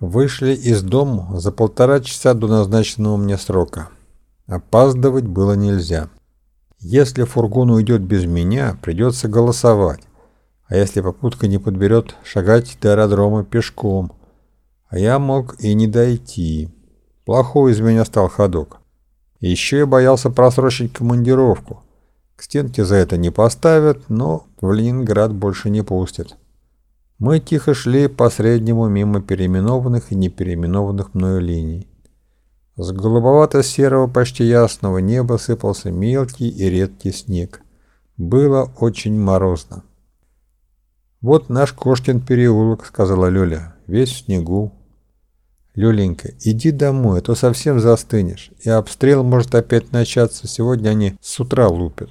Вышли из дома за полтора часа до назначенного мне срока. Опаздывать было нельзя. Если фургон уйдет без меня, придется голосовать. А если попутка не подберет, шагать до аэродрома пешком. А я мог и не дойти. Плохой из меня стал ходок. Еще я боялся просрочить командировку. К стенке за это не поставят, но в Ленинград больше не пустят. Мы тихо шли по среднему мимо переименованных и непереименованных мною линий. С голубовато-серого почти ясного неба сыпался мелкий и редкий снег. Было очень морозно. «Вот наш Кошкин переулок», — сказала Люля, — «весь в снегу». «Люленька, иди домой, а то совсем застынешь, и обстрел может опять начаться, сегодня они с утра лупят».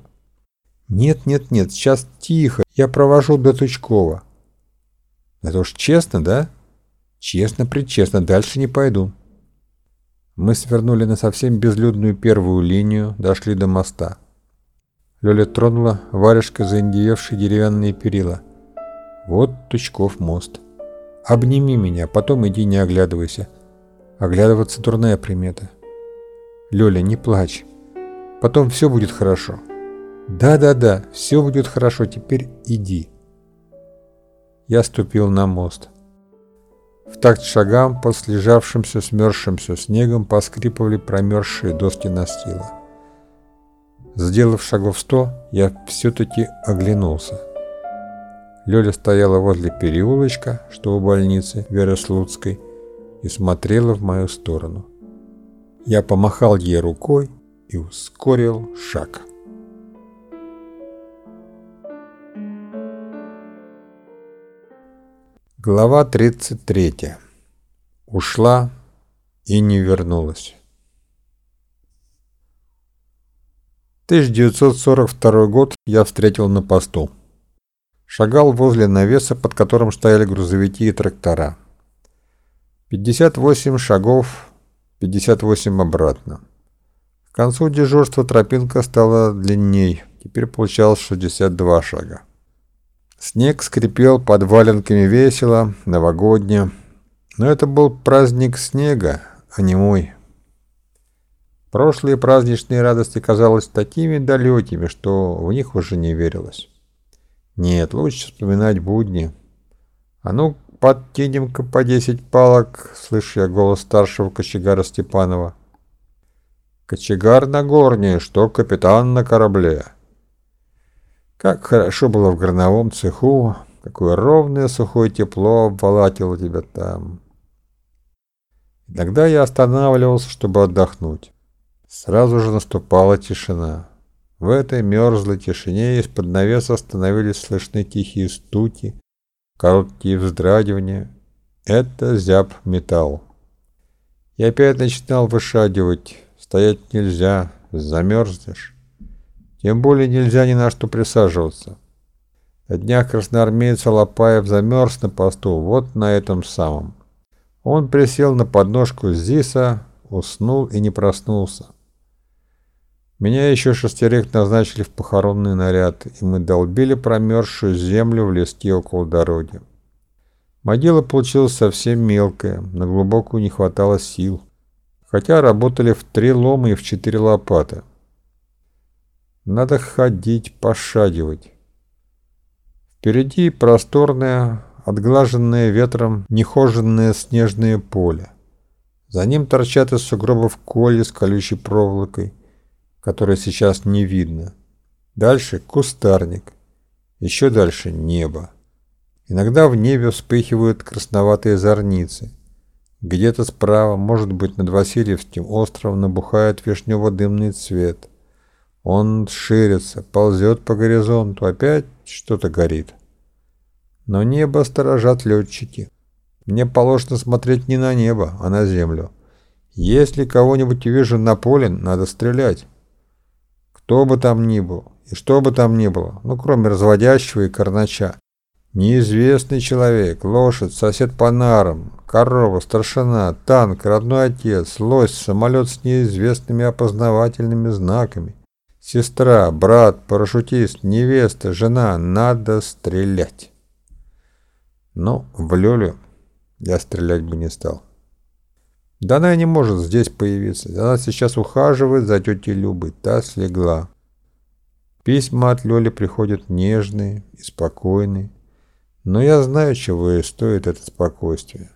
«Нет, нет, нет, сейчас тихо, я провожу до Тучкова». Это уж честно, да? Честно-причестно, дальше не пойду. Мы свернули на совсем безлюдную первую линию, дошли до моста. Лёля тронула варежкой заиндевевшие деревянные перила. Вот Тучков мост. Обними меня, потом иди не оглядывайся. Оглядываться дурная примета. Лёля, не плачь. Потом все будет хорошо. Да-да-да, все будет хорошо, теперь иди я ступил на мост. В такт шагам под слежавшимся смерзшимся снегом поскрипывали промерзшие доски настила. Сделав шагов сто, я все-таки оглянулся. Лёля стояла возле переулочка, что у больницы Веры Слуцкой, и смотрела в мою сторону. Я помахал ей рукой и ускорил шаг. Глава 33. Ушла и не вернулась. 1942 год я встретил на посту. Шагал возле навеса, под которым стояли грузовики и трактора. 58 шагов, 58 обратно. К концу дежурства тропинка стала длинней, теперь получалось 62 шага. Снег скрипел под валенками весело, новогодне. Но это был праздник снега, а не мой. Прошлые праздничные радости казались такими далекими, что в них уже не верилось. Нет, лучше вспоминать будни. А ну, подкинем-ка по десять палок, слышу я голос старшего кочегара Степанова. Кочегар на горне, что капитан на корабле. Как хорошо было в горновом цеху, какое ровное сухое тепло обволакивало тебя там. Иногда я останавливался, чтобы отдохнуть. Сразу же наступала тишина. В этой мерзлой тишине из-под навеса становились слышны тихие стуки, короткие вздрагивания. Это зяб металл. Я опять начинал вышагивать. Стоять нельзя, замерзнешь. Тем более нельзя ни на что присаживаться. На днях красноармеец Алапаев замерз на посту, вот на этом самом. Он присел на подножку ЗИСа, уснул и не проснулся. Меня еще шестерых назначили в похоронный наряд, и мы долбили промерзшую землю в леске около дороги. Могила получилась совсем мелкая, на глубокую не хватало сил, хотя работали в три лома и в четыре лопаты. Надо ходить, пошагивать. Впереди просторное, отглаженное ветром, нехоженное снежное поле. За ним торчат из сугробов коли с колючей проволокой, которой сейчас не видно. Дальше кустарник. Еще дальше небо. Иногда в небе вспыхивают красноватые зорницы. Где-то справа, может быть, над Васильевским островом набухает вишнево-дымный цвет – он ширится, ползет по горизонту, опять что-то горит. Но небо сторожат летчики. Мне положено смотреть не на небо, а на землю. Если кого-нибудь увижу на поле, надо стрелять. Кто бы там ни был, и что бы там ни было, ну кроме разводящего и корнача. Неизвестный человек, лошадь, сосед по нарам, корова, старшина, танк, родной отец, лось, самолет с неизвестными опознавательными знаками. Сестра, брат, парашютист, невеста, жена. Надо стрелять. Но в Лёлю Я стрелять бы не стал. Да она не может здесь появиться. Она сейчас ухаживает за тетей Любой. Та слегла. Письма от Лёли приходят нежные и спокойные. Но я знаю, чего ей стоит это спокойствие.